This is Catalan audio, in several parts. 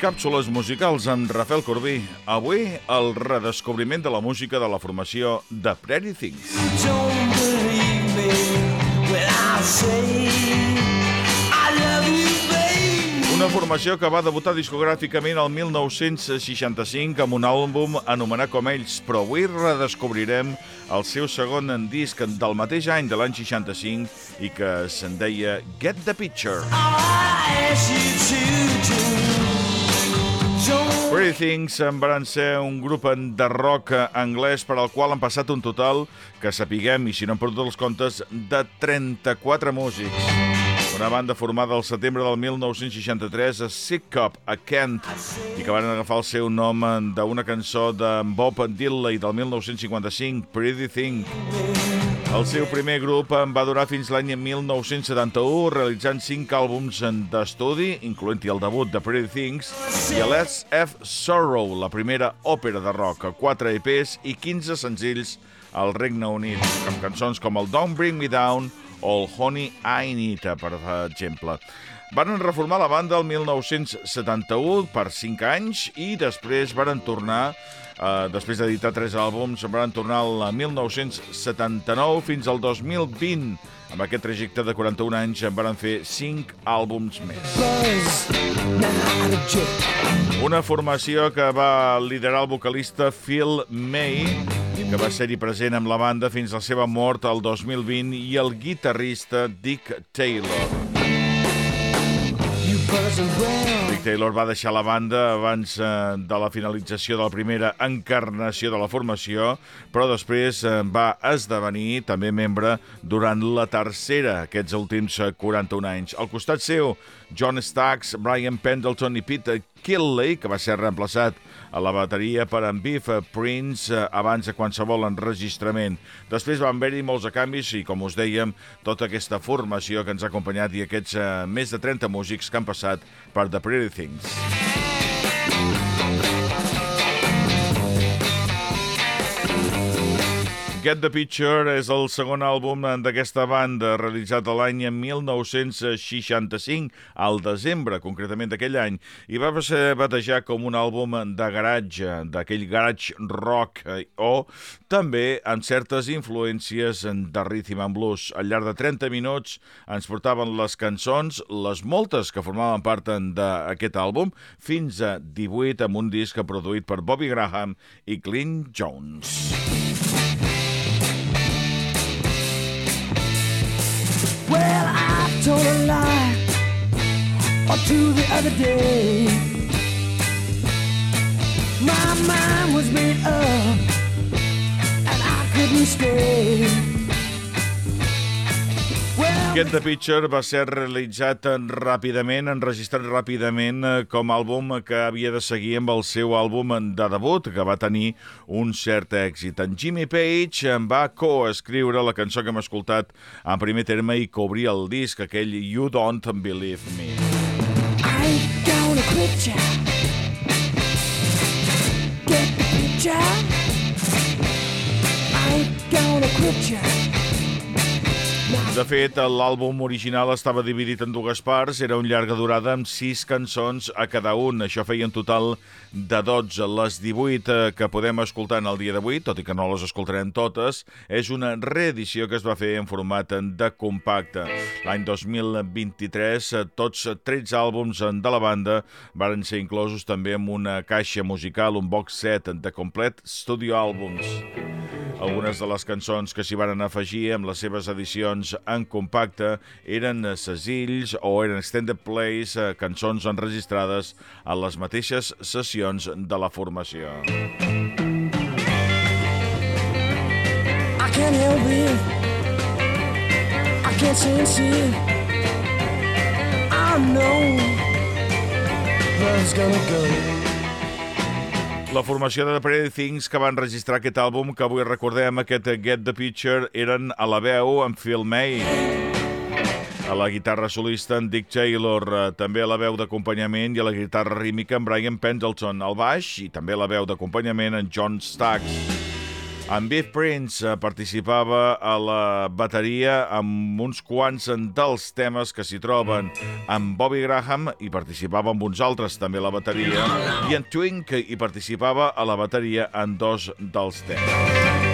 Càpsules musicals amb Rafael Corbí. Avui, el redescobriment de la música de la formació de Prairie Things. Don't believe me when I say una formació que va debutar discogràficament el 1965 amb un àlbum anomenat com ells, però avui redescobrirem el seu segon disc del mateix any de l'any 65 i que se'n deia Get the Picture. Pretty Things van ser un grup de rock anglès per al qual han passat un total, que sapiguem, i si no hem perdut els comptes, de 34 músics. Una banda formada al setembre del 1963 a Sick Cup, a Kent, i que van agafar el seu nom d'una cançó de Bob Dylan del 1955, Pretty Thing. El seu primer grup va durar fins l'any 1971, realitzant cinc àlbums d'estudi, incloent-hi el debut de Pretty Things, i Let's Have Sorrow, la primera òpera de rock, quatre EPs i 15 senzills al Regne Unit, amb cançons com el Don't Bring Me Down o el Honey I Need, per exemple. Van reformar la banda el 1971 per 5 anys i després van tornar Uh, després d'editar tres àlbums, van tornar al 1979 fins al 2020. Amb aquest trajecte de 41 anys en van fer 5 àlbums més. Una formació que va liderar el vocalista Phil May que va ser-hi present amb la banda fins a la seva mort el 2020, i el guitarrista Dick Taylor. Dick Taylor va deixar la banda abans eh, de la finalització de la primera encarnació de la formació, però després eh, va esdevenir també membre durant la tercera, aquests últims 41 eh, anys. Al costat seu, John Stax, Brian Pendleton i Peter Killey, que va ser reemplaçat a la bateria per en Biff Prince eh, abans de qualsevol enregistrament. Després van haver-hi molts canvis i, com us dèiem, tota aquesta formació que ens ha acompanyat i aquests uh, més de 30 músics que han passat per The Pretty Things. Get the Picture és el segon àlbum d'aquesta banda, realitzat l'any 1965, al desembre, concretament d'aquell any, i va ser batejat com un àlbum de garatge, d'aquell garage rock, eh, o també amb certes influències de rhythm and blues. Al llarg de 30 minuts ens portaven les cançons, les moltes que formaven part d'aquest àlbum, fins a 18 amb un disc produït per Bobby Graham i Clint Jones. Or two the other day. My mind was made up and I couldn't stay. Get the Picture va ser realitzat ràpidament, enregistrat ràpidament eh, com a àlbum que havia de seguir amb el seu àlbum de debut, que va tenir un cert èxit. En Jimmy Page en va coescriure la cançó que hem escoltat en primer terme i cobrir el disc, aquell You Don't Believe Me. I gonna quit ya. Get the picture. I ain't gonna quit ya. De fet, l'àlbum original estava dividit en dues parts, era un llarga durada amb sis cançons a cada un. Això feia un total de 12. Les 18 eh, que podem escoltar en el dia d'avui, tot i que no les escoltarem totes, és una reedició que es va fer en format de compacte. L'any 2023, eh, tots 13 àlbums de la banda varen ser inclosos també amb una caixa musical, un box set de complet studio àlbums. Algunes de les cançons que s'hi van afegir amb les seves edicions en compacte eren senzills o eren extended plays, eh, cançons enregistrades a les mateixes sessions de la formació. I can't help it. I can't sense it. I know Love's gonna go la formació de The Pretty Things que van registrar aquest àlbum, que avui recordem, aquest Get the Picture, eren a la veu amb Phil May. A la guitarra solista en Dick Taylor, eh, també a la veu d'acompanyament i a la guitarra rítmica en Brian Pendleton, al baix i també a la veu d'acompanyament en John Stax. En Beef Prince eh, participava a la bateria amb uns quants dels temes que s'hi troben. En Bobby Graham hi participava amb uns altres també a la bateria i en Twink hi participava a la bateria en dos dels temes.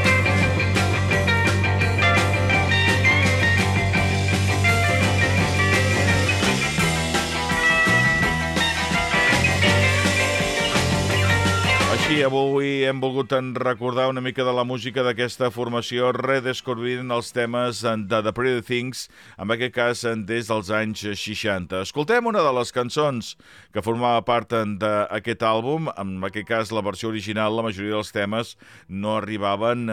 Així, avui hem volgut recordar una mica de la música d'aquesta formació redescobrint els temes de The Pretty Things, en aquest cas des dels anys 60. Escoltem una de les cançons que formava part d'aquest àlbum, en aquest cas la versió original, la majoria dels temes no arribaven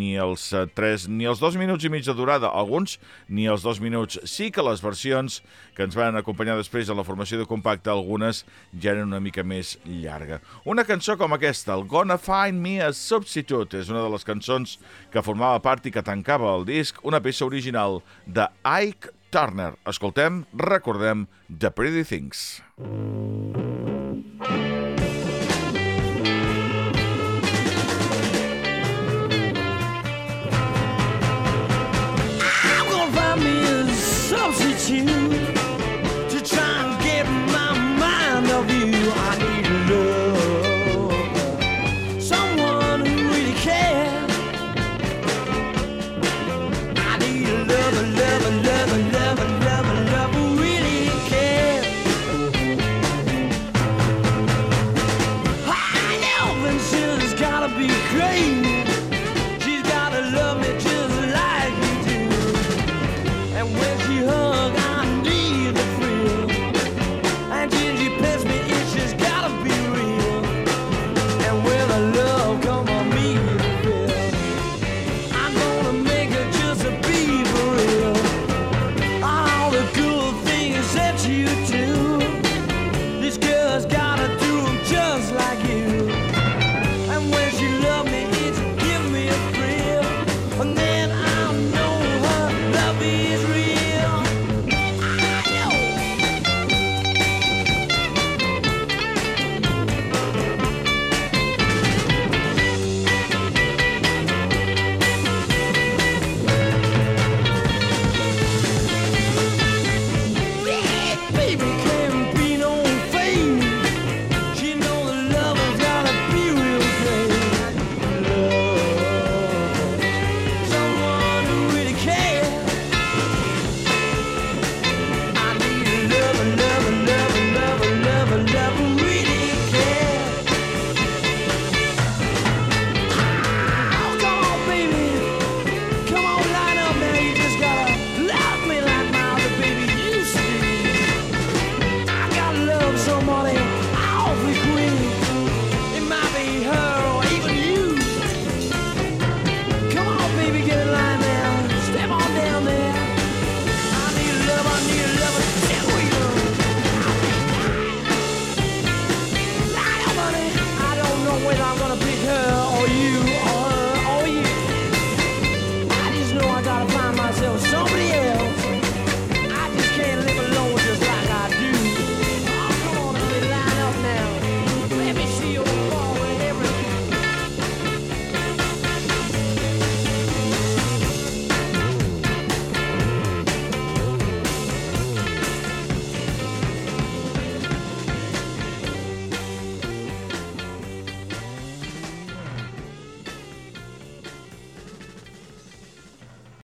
ni als 3 ni als 2 minuts i mig de durada, alguns ni als 2 minuts. Sí que les versions que ens van acompanyar després en la formació de compacte, algunes ja eren una mica més llarga. Una cançó com aquesta aquesta, el Gonna Find Me a Substitute. És una de les cançons que formava part i que tancava el disc, una peça original de Ike Turner. Escoltem, recordem The Pretty Things. I'm gonna find me a substitute